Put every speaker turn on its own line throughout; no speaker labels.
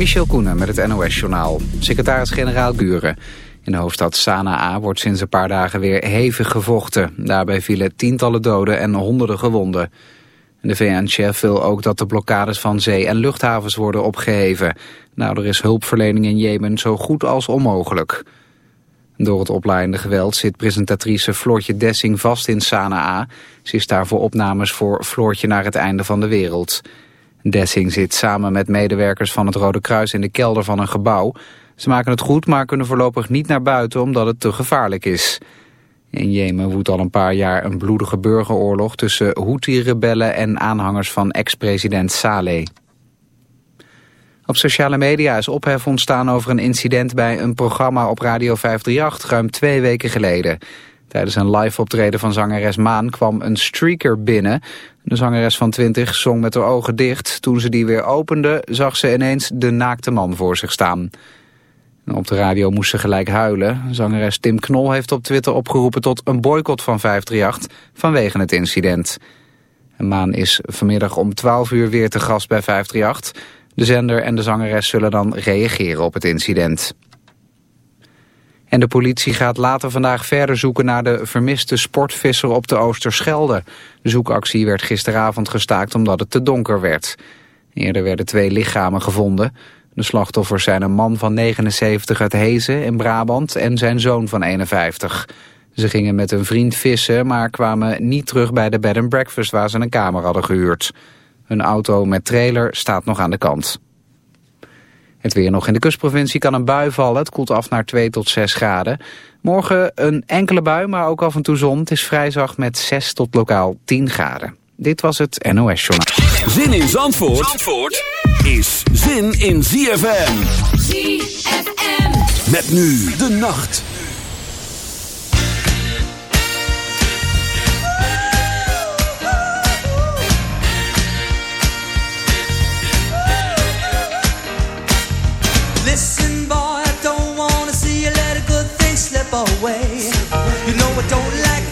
Michel Koenen met het NOS-journaal. Secretaris-generaal Buren. In de hoofdstad Sanaa wordt sinds een paar dagen weer hevig gevochten. Daarbij vielen tientallen doden en honderden gewonden. De VN-chef wil ook dat de blokkades van zee- en luchthavens worden opgeheven. Nou, er is hulpverlening in Jemen zo goed als onmogelijk. Door het oplaaiende geweld zit presentatrice Floortje Dessing vast in Sanaa. Ze is daar voor opnames voor Floortje naar het einde van de wereld. Dessing zit samen met medewerkers van het Rode Kruis in de kelder van een gebouw. Ze maken het goed, maar kunnen voorlopig niet naar buiten omdat het te gevaarlijk is. In Jemen woedt al een paar jaar een bloedige burgeroorlog tussen Houthi-rebellen en aanhangers van ex-president Saleh. Op sociale media is ophef ontstaan over een incident bij een programma op Radio 538 ruim twee weken geleden. Tijdens een live optreden van zangeres Maan kwam een streaker binnen. De zangeres van 20 zong met haar ogen dicht. Toen ze die weer opende zag ze ineens de naakte man voor zich staan. Op de radio moest ze gelijk huilen. Zangeres Tim Knol heeft op Twitter opgeroepen tot een boycott van 538 vanwege het incident. Maan is vanmiddag om 12 uur weer te gast bij 538. De zender en de zangeres zullen dan reageren op het incident. En de politie gaat later vandaag verder zoeken naar de vermiste sportvisser op de Oosterschelde. De zoekactie werd gisteravond gestaakt omdat het te donker werd. Eerder werden twee lichamen gevonden. De slachtoffers zijn een man van 79 uit Hezen in Brabant en zijn zoon van 51. Ze gingen met een vriend vissen, maar kwamen niet terug bij de bed and breakfast waar ze een kamer hadden gehuurd. Een auto met trailer staat nog aan de kant. Het weer nog in de kustprovincie kan een bui vallen. Het koelt af naar 2 tot 6 graden. Morgen een enkele bui, maar ook af en toe zon. Het is vrij zacht met 6 tot lokaal 10 graden. Dit was het NOS Journaal.
Zin in Zandvoort, Zandvoort is zin in ZFM.
ZFM.
Met nu de nacht.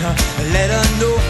her, let her know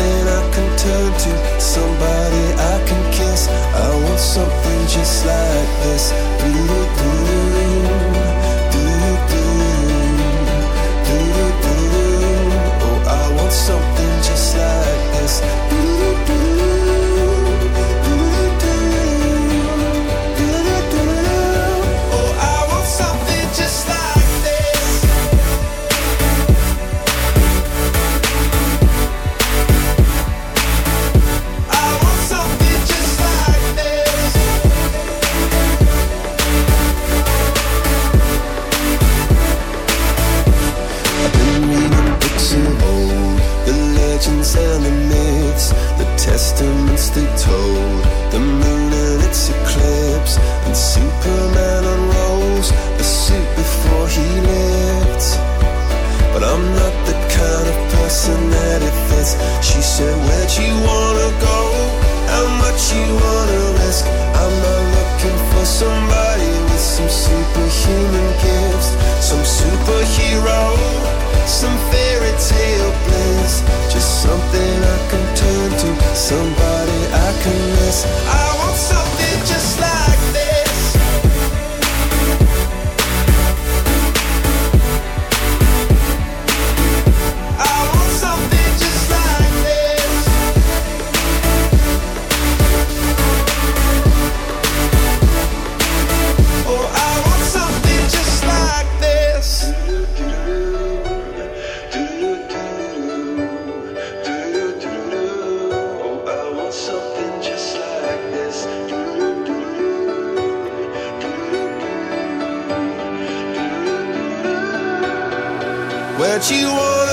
Where'd you wanna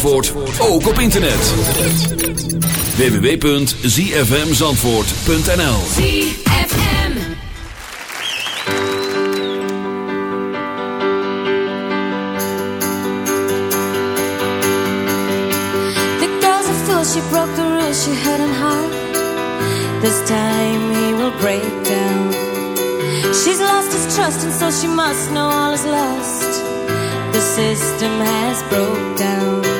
Zandvoort ook op internet. www.zfmzandvoort.nl
ZFM.
The girl's a fool, she broke the rules she had in heart. This time he will break down. She's lost his trust and so she must know all is lost. The system has broke down.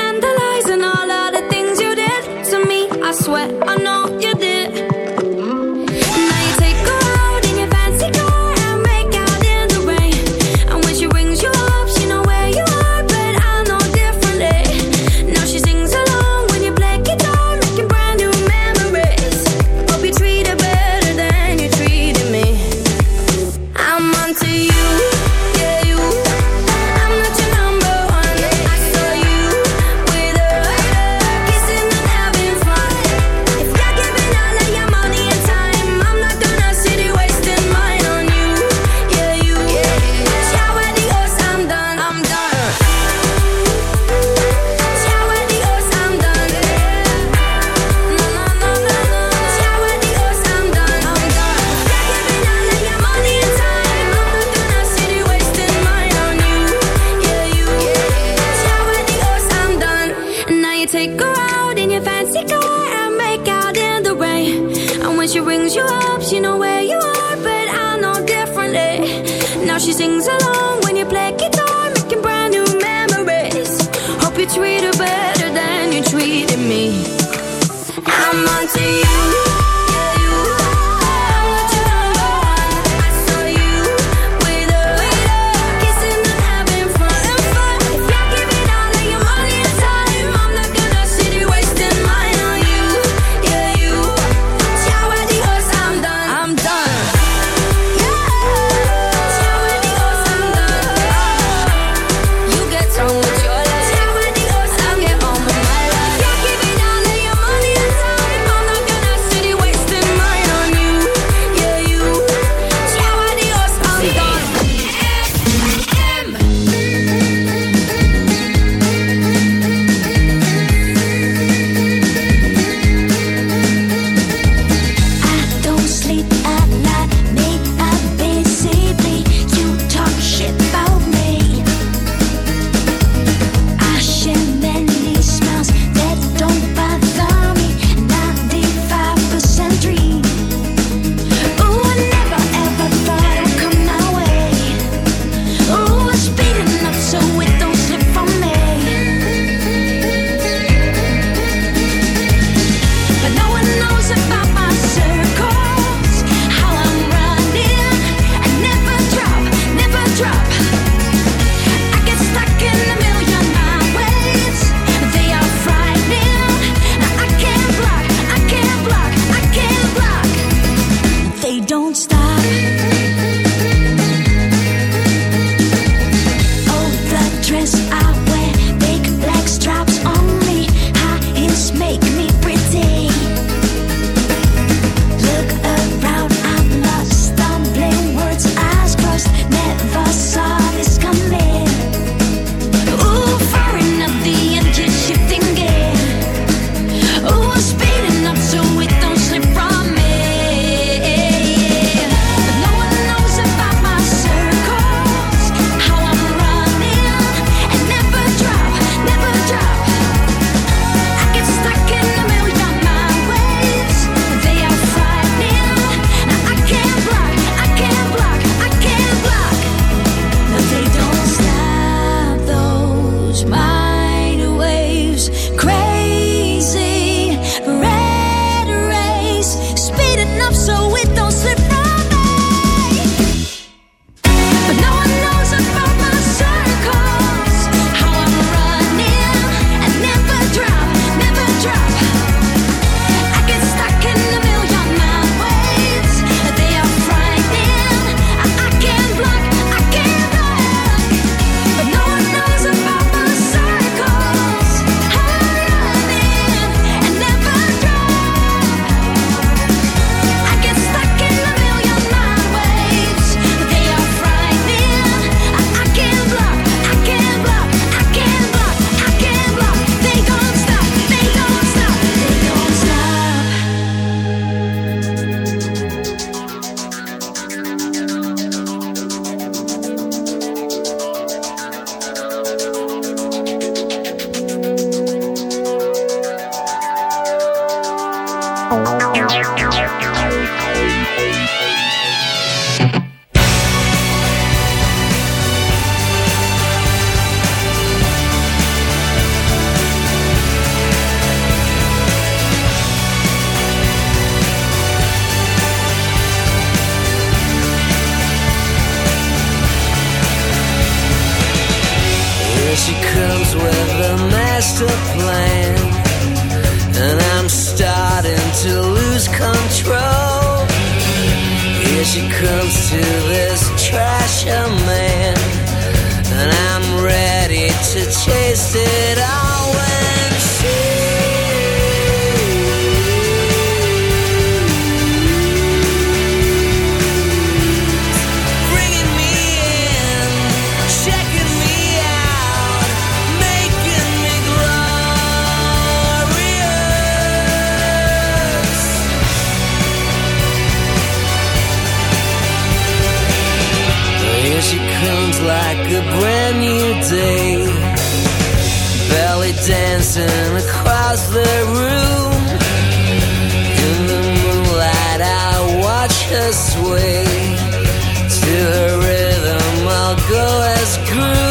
As groom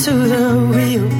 onto the wheel.